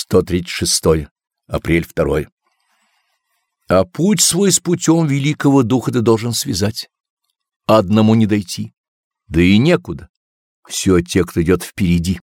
136. Апрель 2. А путь свой с путем великого духа ты должен связать. Одному не дойти, да и некуда. Все те, кто идет впереди.